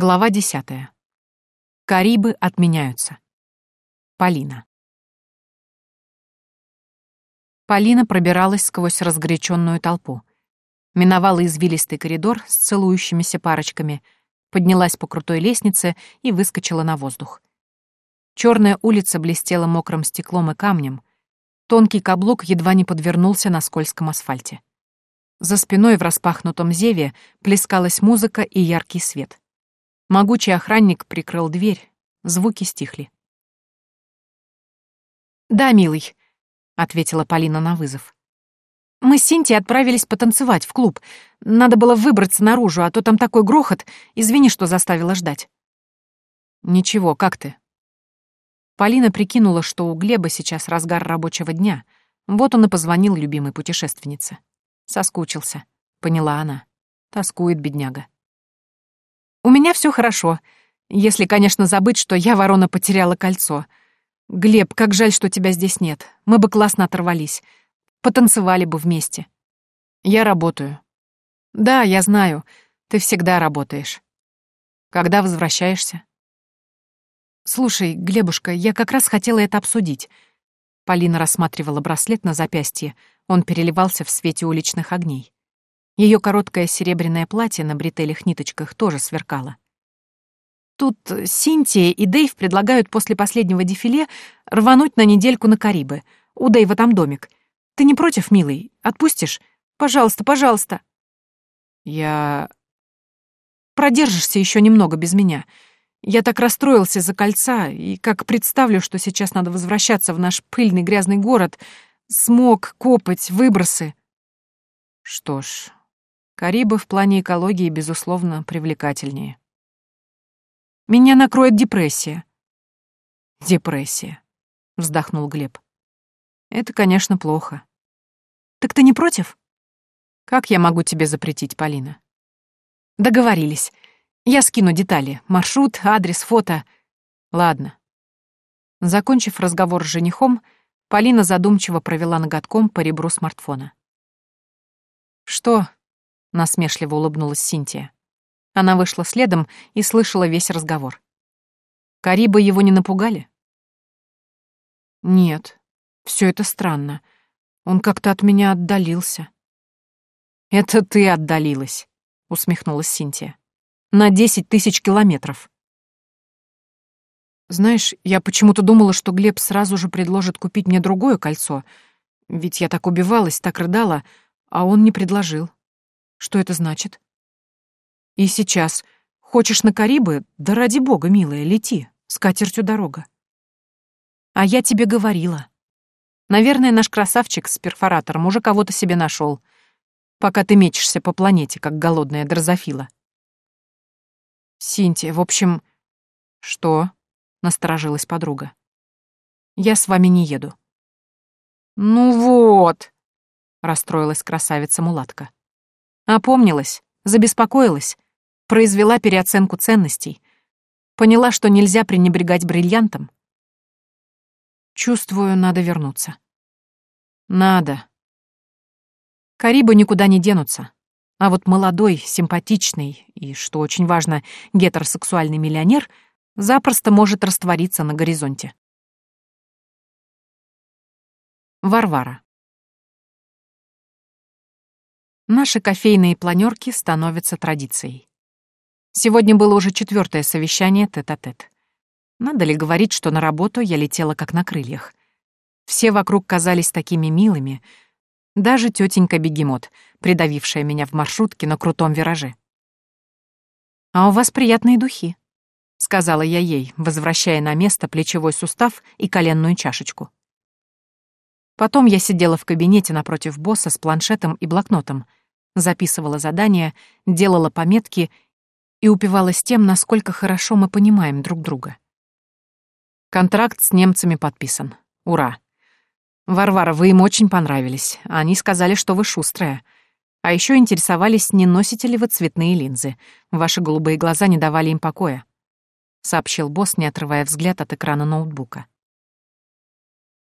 Глава десятая. Карибы отменяются. Полина. Полина пробиралась сквозь разгоряченную толпу. Миновала извилистый коридор с целующимися парочками, поднялась по крутой лестнице и выскочила на воздух. Черная улица блестела мокрым стеклом и камнем. Тонкий каблук едва не подвернулся на скользком асфальте. За спиной в распахнутом зеве плескалась музыка и яркий свет. Могучий охранник прикрыл дверь, звуки стихли. «Да, милый», — ответила Полина на вызов. «Мы с Синтией отправились потанцевать в клуб. Надо было выбраться наружу, а то там такой грохот. Извини, что заставила ждать». «Ничего, как ты?» Полина прикинула, что у Глеба сейчас разгар рабочего дня. Вот он и позвонил любимой путешественнице. Соскучился, поняла она. Тоскует бедняга. У меня все хорошо, если, конечно, забыть, что я, ворона, потеряла кольцо. Глеб, как жаль, что тебя здесь нет. Мы бы классно оторвались. Потанцевали бы вместе. Я работаю. Да, я знаю. Ты всегда работаешь. Когда возвращаешься? Слушай, Глебушка, я как раз хотела это обсудить. Полина рассматривала браслет на запястье. Он переливался в свете уличных огней. Ее короткое серебряное платье на бретелях ниточках тоже сверкало. Тут Синтия и Дэйв предлагают после последнего дефиле рвануть на недельку на Карибы. У Дэйва там домик. Ты не против, милый? Отпустишь? Пожалуйста, пожалуйста. Я... Продержишься еще немного без меня. Я так расстроился за кольца, и как представлю, что сейчас надо возвращаться в наш пыльный грязный город, смог, копоть, выбросы. Что ж, Карибы в плане экологии, безусловно, привлекательнее. Меня накроет депрессия. Депрессия, вздохнул Глеб. Это, конечно, плохо. Так ты не против? Как я могу тебе запретить, Полина? Договорились. Я скину детали. Маршрут, адрес, фото. Ладно. Закончив разговор с женихом, Полина задумчиво провела ноготком по ребру смартфона. «Что?» — насмешливо улыбнулась Синтия. Она вышла следом и слышала весь разговор. Карибы его не напугали? Нет, все это странно. Он как-то от меня отдалился. Это ты отдалилась, усмехнулась Синтия. На десять тысяч километров. Знаешь, я почему-то думала, что Глеб сразу же предложит купить мне другое кольцо, ведь я так убивалась, так рыдала, а он не предложил. Что это значит? И сейчас. Хочешь на Карибы? Да ради бога, милая, лети. С катертью дорога. А я тебе говорила. Наверное, наш красавчик с перфоратором уже кого-то себе нашел, пока ты мечешься по планете, как голодная дрозофила. Синтия, в общем... Что? Насторожилась подруга. Я с вами не еду. Ну вот, расстроилась красавица-мулатка. Опомнилась, забеспокоилась, произвела переоценку ценностей, поняла, что нельзя пренебрегать бриллиантом. Чувствую, надо вернуться. Надо. Карибы никуда не денутся. А вот молодой, симпатичный и, что очень важно, гетеросексуальный миллионер запросто может раствориться на горизонте. Варвара. Наши кофейные планерки становятся традицией. Сегодня было уже четвертое совещание тет-а-тет. -тет. Надо ли говорить, что на работу я летела как на крыльях? Все вокруг казались такими милыми, даже тетенька Бегемот, придавившая меня в маршрутке на крутом вираже. «А у вас приятные духи», — сказала я ей, возвращая на место плечевой сустав и коленную чашечку. Потом я сидела в кабинете напротив босса с планшетом и блокнотом — записывала задания, делала пометки и упивалась тем, насколько хорошо мы понимаем друг друга. Контракт с немцами подписан. Ура. Варвара, вы им очень понравились. Они сказали, что вы шустрая. А еще интересовались, не носите ли вы цветные линзы. Ваши голубые глаза не давали им покоя. Сообщил босс, не отрывая взгляд от экрана ноутбука.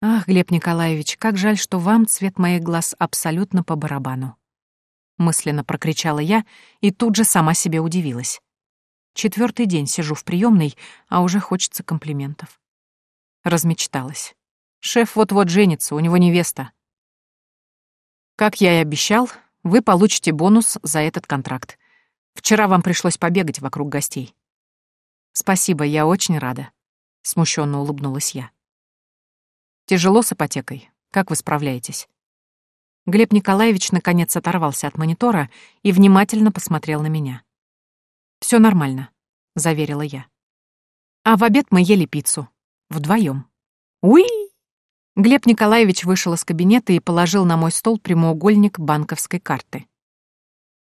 Ах, Глеб Николаевич, как жаль, что вам цвет моих глаз абсолютно по барабану мысленно прокричала я и тут же сама себе удивилась. Четвертый день сижу в приемной, а уже хочется комплиментов. Размечталась. Шеф вот-вот женится, у него невеста. Как я и обещал, вы получите бонус за этот контракт. Вчера вам пришлось побегать вокруг гостей. Спасибо, я очень рада. Смущенно улыбнулась я. Тяжело с ипотекой. Как вы справляетесь? Глеб Николаевич наконец оторвался от монитора и внимательно посмотрел на меня. Все нормально», — заверила я. А в обед мы ели пиццу. Вдвоем. Уи! Глеб Николаевич вышел из кабинета и положил на мой стол прямоугольник банковской карты.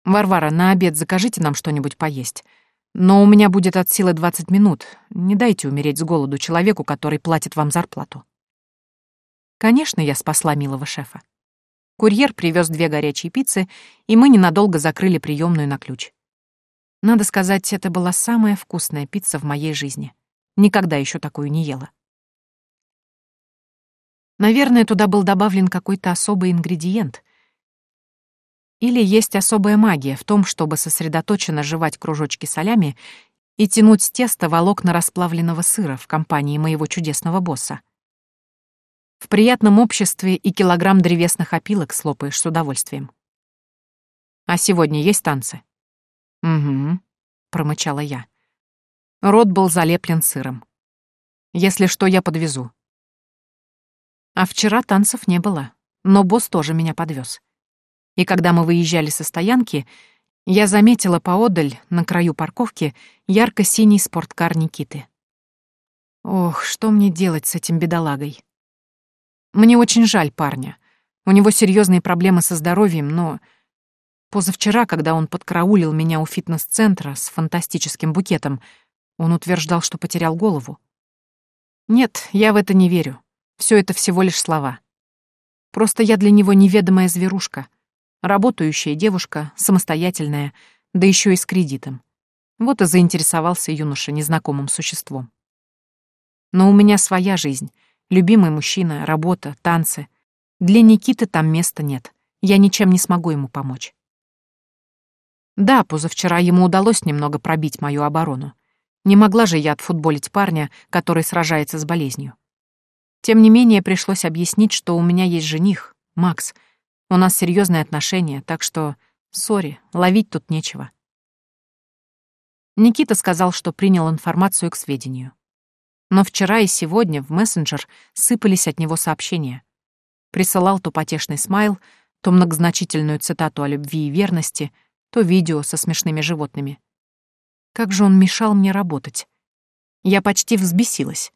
«Варвара, на обед закажите нам что-нибудь поесть. Но у меня будет от силы 20 минут. Не дайте умереть с голоду человеку, который платит вам зарплату». Конечно, я спасла милого шефа. Курьер привез две горячие пиццы, и мы ненадолго закрыли приемную на ключ. Надо сказать, это была самая вкусная пицца в моей жизни. Никогда еще такую не ела. Наверное, туда был добавлен какой-то особый ингредиент. Или есть особая магия в том, чтобы сосредоточенно жевать кружочки солями и тянуть с теста волокна расплавленного сыра в компании моего чудесного босса. В приятном обществе и килограмм древесных опилок слопаешь с удовольствием. А сегодня есть танцы? «Угу», — промычала я. Рот был залеплен сыром. «Если что, я подвезу». А вчера танцев не было, но босс тоже меня подвез. И когда мы выезжали со стоянки, я заметила поодаль, на краю парковки, ярко-синий спорткар Никиты. Ох, что мне делать с этим бедолагой? Мне очень жаль парня. У него серьезные проблемы со здоровьем, но Позавчера, когда он подкараулил меня у фитнес-центра с фантастическим букетом, он утверждал, что потерял голову. Нет, я в это не верю. Все это всего лишь слова. Просто я для него неведомая зверушка, работающая девушка, самостоятельная, да еще и с кредитом. Вот и заинтересовался юноша незнакомым существом. Но у меня своя жизнь, любимый мужчина, работа, танцы. Для Никиты там места нет. Я ничем не смогу ему помочь. Да, позавчера ему удалось немного пробить мою оборону. Не могла же я отфутболить парня, который сражается с болезнью. Тем не менее, пришлось объяснить, что у меня есть жених, Макс. У нас серьезные отношения, так что, сори, ловить тут нечего. Никита сказал, что принял информацию к сведению. Но вчера и сегодня в мессенджер сыпались от него сообщения. Присылал то потешный смайл, то многозначительную цитату о любви и верности — то видео со смешными животными. Как же он мешал мне работать. Я почти взбесилась.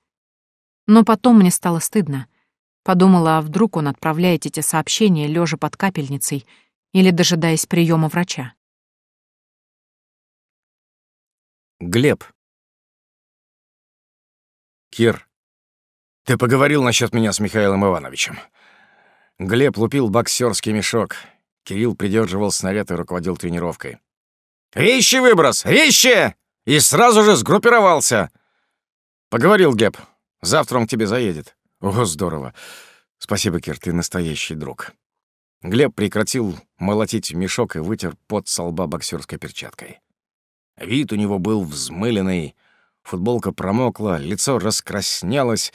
Но потом мне стало стыдно. Подумала, а вдруг он отправляет эти сообщения лежа под капельницей или дожидаясь приема врача. Глеб. Кир, ты поговорил насчет меня с Михаилом Ивановичем. Глеб лупил боксерский мешок, Кирилл придерживал снаряд и руководил тренировкой. «Вещи выброс! Вещи!» И сразу же сгруппировался. Поговорил Геб. Завтра он к тебе заедет. Ого, здорово. Спасибо, Кир, ты настоящий друг. Глеб прекратил молотить мешок и вытер пот со лба боксерской перчаткой. Вид у него был взмыленный, футболка промокла, лицо раскраснелось,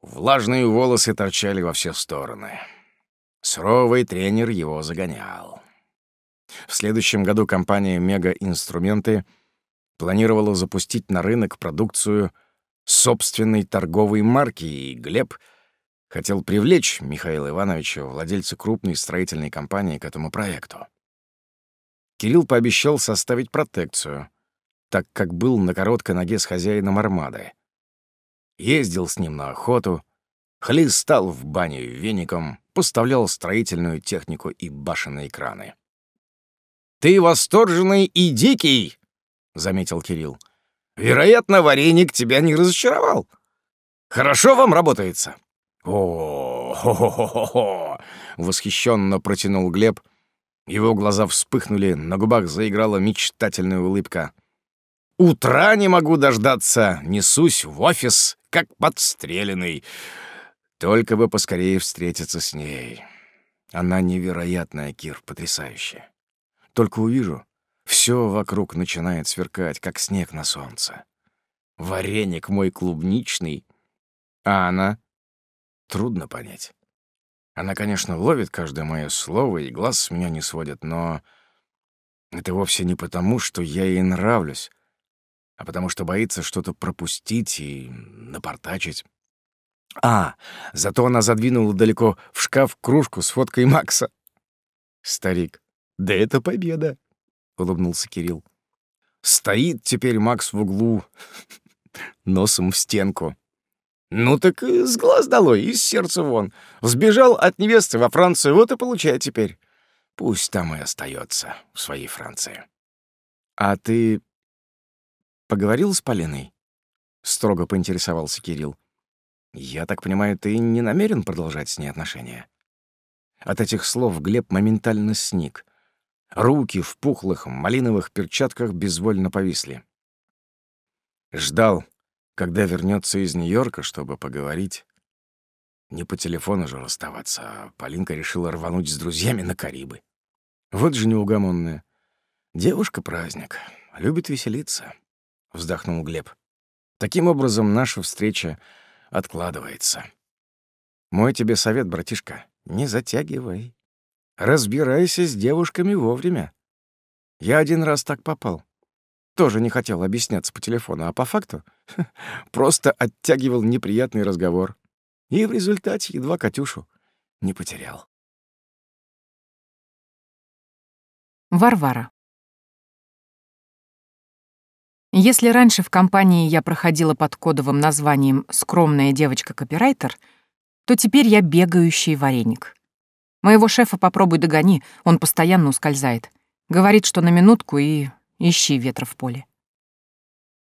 влажные волосы торчали во все стороны. Суровый тренер его загонял. В следующем году компания «Мега Инструменты» планировала запустить на рынок продукцию собственной торговой марки, и Глеб хотел привлечь Михаила Ивановича, владельца крупной строительной компании, к этому проекту. Кирилл пообещал составить протекцию, так как был на короткой ноге с хозяином армады. Ездил с ним на охоту, хлестал в бане веником, поставлял строительную технику и башенные краны. «Ты восторженный и дикий!» — заметил Кирилл. «Вероятно, вареник тебя не разочаровал. Хорошо вам работается?» «О, хо-хо-хо-хо!» — восхищенно протянул Глеб. Его глаза вспыхнули, на губах заиграла мечтательная улыбка. «Утра не могу дождаться, несусь в офис, как подстреленный. Только бы поскорее встретиться с ней. Она невероятная, Кир, потрясающая. Только увижу, Все вокруг начинает сверкать, как снег на солнце. Вареник мой клубничный. А она? Трудно понять. Она, конечно, ловит каждое мое слово и глаз с меня не сводит, но это вовсе не потому, что я ей нравлюсь, а потому что боится что-то пропустить и напортачить. А, зато она задвинула далеко в шкаф кружку с фоткой Макса. Старик, да это победа, — улыбнулся Кирилл. Стоит теперь Макс в углу, носом в стенку. Ну так с глаз долой, из сердца вон. Сбежал от невесты во Францию, вот и получай теперь. Пусть там и остается в своей Франции. А ты поговорил с Полиной? Строго поинтересовался Кирилл. Я так понимаю, ты не намерен продолжать с ней отношения? От этих слов Глеб моментально сник. Руки в пухлых малиновых перчатках безвольно повисли. Ждал, когда вернется из Нью-Йорка, чтобы поговорить. Не по телефону же расставаться, а Полинка решила рвануть с друзьями на Карибы. Вот же неугомонная. Девушка-праздник, любит веселиться, — вздохнул Глеб. Таким образом, наша встреча откладывается. Мой тебе совет, братишка, не затягивай. Разбирайся с девушками вовремя. Я один раз так попал. Тоже не хотел объясняться по телефону, а по факту просто оттягивал неприятный разговор. И в результате едва Катюшу не потерял. Варвара. Если раньше в компании я проходила под кодовым названием «скромная девочка-копирайтер», то теперь я бегающий вареник. Моего шефа попробуй догони, он постоянно ускользает. Говорит, что на минутку и Ищи ветра в поле.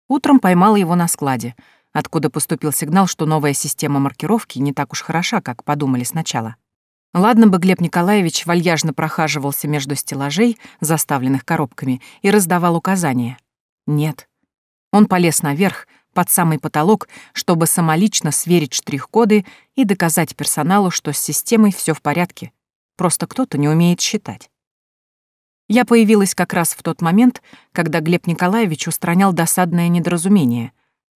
Утром поймал его на складе, откуда поступил сигнал, что новая система маркировки не так уж хороша, как подумали сначала. Ладно бы Глеб Николаевич вальяжно прохаживался между стеллажей, заставленных коробками, и раздавал указания. Нет. Он полез наверх, под самый потолок, чтобы самолично сверить штрих-коды и доказать персоналу, что с системой все в порядке. Просто кто-то не умеет считать. Я появилась как раз в тот момент, когда Глеб Николаевич устранял досадное недоразумение.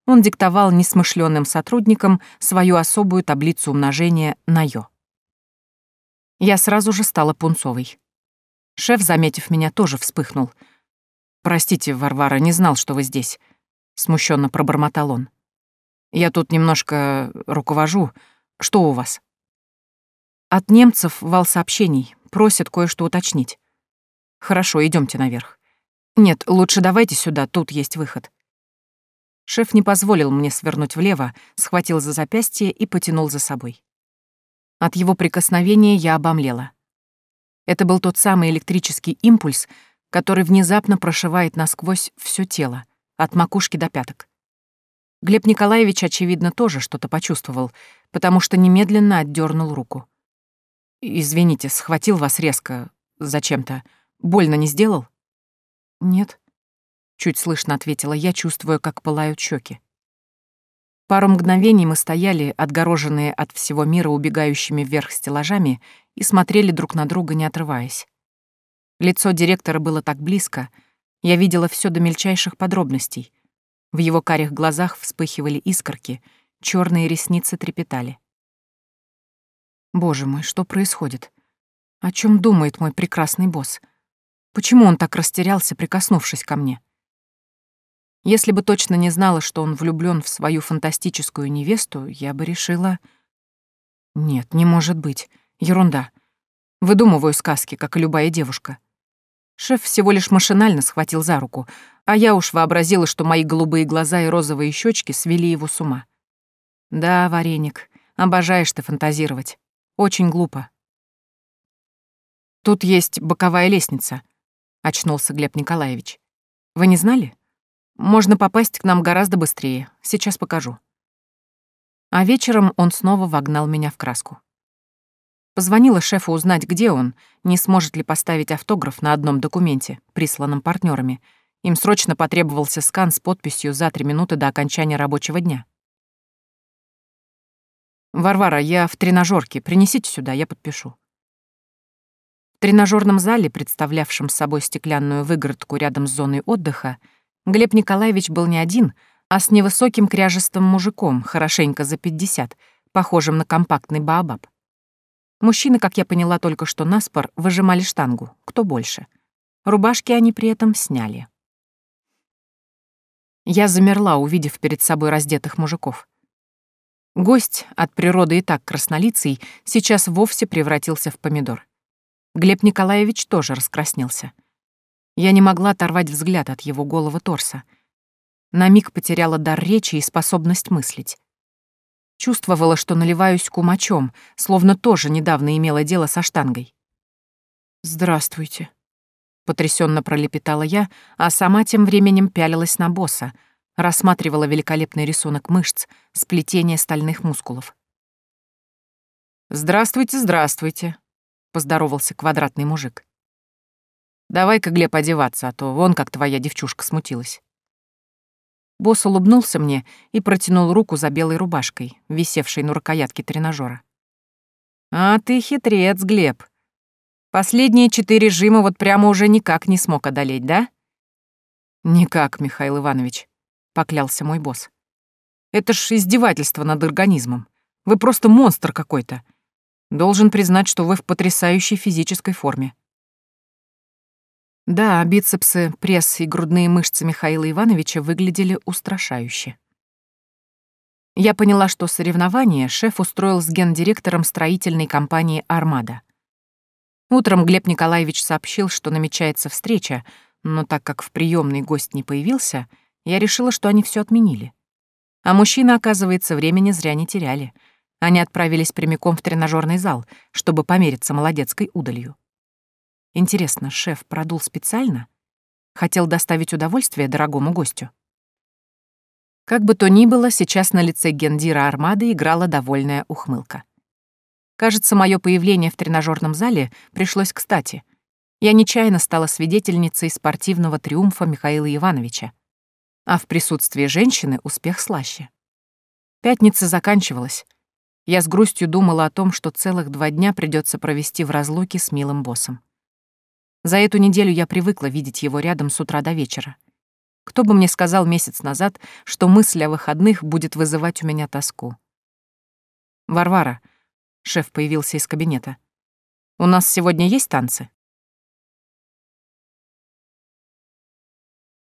Он диктовал несмышленным сотрудникам свою особую таблицу умножения на «ё». Я сразу же стала пунцовой. Шеф, заметив меня, тоже вспыхнул. «Простите, Варвара, не знал, что вы здесь», — смущенно пробормотал он. «Я тут немножко руковожу. Что у вас?» От немцев вал сообщений, просят кое-что уточнить. Хорошо, идемте наверх. Нет, лучше давайте сюда, тут есть выход. Шеф не позволил мне свернуть влево, схватил за запястье и потянул за собой. От его прикосновения я обомлела. Это был тот самый электрический импульс, который внезапно прошивает насквозь все тело, от макушки до пяток. Глеб Николаевич, очевидно, тоже что-то почувствовал, потому что немедленно отдернул руку. «Извините, схватил вас резко, зачем-то. Больно не сделал? Нет. Чуть слышно ответила я, чувствуя, как пылают щеки. Пару мгновений мы стояли, отгороженные от всего мира убегающими вверх стеллажами, и смотрели друг на друга, не отрываясь. Лицо директора было так близко, я видела все до мельчайших подробностей. В его карих глазах вспыхивали искорки, черные ресницы трепетали. Боже мой, что происходит? О чем думает мой прекрасный босс? Почему он так растерялся, прикоснувшись ко мне? Если бы точно не знала, что он влюблён в свою фантастическую невесту, я бы решила... Нет, не может быть. Ерунда. Выдумываю сказки, как и любая девушка. Шеф всего лишь машинально схватил за руку, а я уж вообразила, что мои голубые глаза и розовые щечки свели его с ума. Да, вареник, обожаешь ты фантазировать. Очень глупо. Тут есть боковая лестница — очнулся Глеб Николаевич. Вы не знали? Можно попасть к нам гораздо быстрее. Сейчас покажу. А вечером он снова вогнал меня в краску. Позвонила шефу узнать, где он, не сможет ли поставить автограф на одном документе, присланном партнерами. Им срочно потребовался скан с подписью за три минуты до окончания рабочего дня. «Варвара, я в тренажерке. Принесите сюда, я подпишу». тренажерном зале, представлявшем собой стеклянную выгородку рядом с зоной отдыха, Глеб Николаевич был не один, а с невысоким кряжестым мужиком, хорошенько за пятьдесят, похожим на компактный баобаб. Мужчины, как я поняла только что наспор, выжимали штангу, кто больше. Рубашки они при этом сняли. Я замерла, увидев перед собой раздетых мужиков. Гость, от природы и так краснолицый, сейчас вовсе превратился в помидор. Глеб Николаевич тоже раскраснелся. Я не могла оторвать взгляд от его голого торса. На миг потеряла дар речи и способность мыслить. Чувствовала, что наливаюсь кумачом, словно тоже недавно имела дело со штангой. «Здравствуйте», — потрясенно пролепетала я, а сама тем временем пялилась на босса, рассматривала великолепный рисунок мышц, сплетение стальных мускулов. «Здравствуйте, здравствуйте», — поздоровался квадратный мужик. «Давай-ка, Глеб, одеваться, а то вон как твоя девчушка смутилась». Босс улыбнулся мне и протянул руку за белой рубашкой, висевшей на рукоятке тренажера. «А ты хитрец, Глеб. Последние четыре жима вот прямо уже никак не смог одолеть, да?» «Никак, Михаил Иванович», — поклялся мой босс. «Это ж издевательство над организмом. Вы просто монстр какой-то. Должен признать, что вы в потрясающей физической форме. Да, бицепсы, пресс и грудные мышцы Михаила Ивановича выглядели устрашающе. Я поняла, что соревнование шеф устроил с гендиректором строительной компании «Армада». Утром Глеб Николаевич сообщил, что намечается встреча, но так как в приемный гость не появился, я решила, что они все отменили. А мужчины, оказывается, времени зря не теряли. Они отправились прямиком в тренажерный зал, чтобы помериться молодецкой удалью. Интересно, шеф продул специально? Хотел доставить удовольствие дорогому гостю? Как бы то ни было, сейчас на лице гендира армады играла довольная ухмылка. Кажется, мое появление в тренажерном зале пришлось кстати. Я нечаянно стала свидетельницей спортивного триумфа Михаила Ивановича. А в присутствии женщины успех слаще. Пятница заканчивалась. Я с грустью думала о том, что целых два дня придется провести в разлуке с милым боссом. За эту неделю я привыкла видеть его рядом с утра до вечера. Кто бы мне сказал месяц назад, что мысль о выходных будет вызывать у меня тоску. «Варвара», — шеф появился из кабинета, — «у нас сегодня есть танцы?»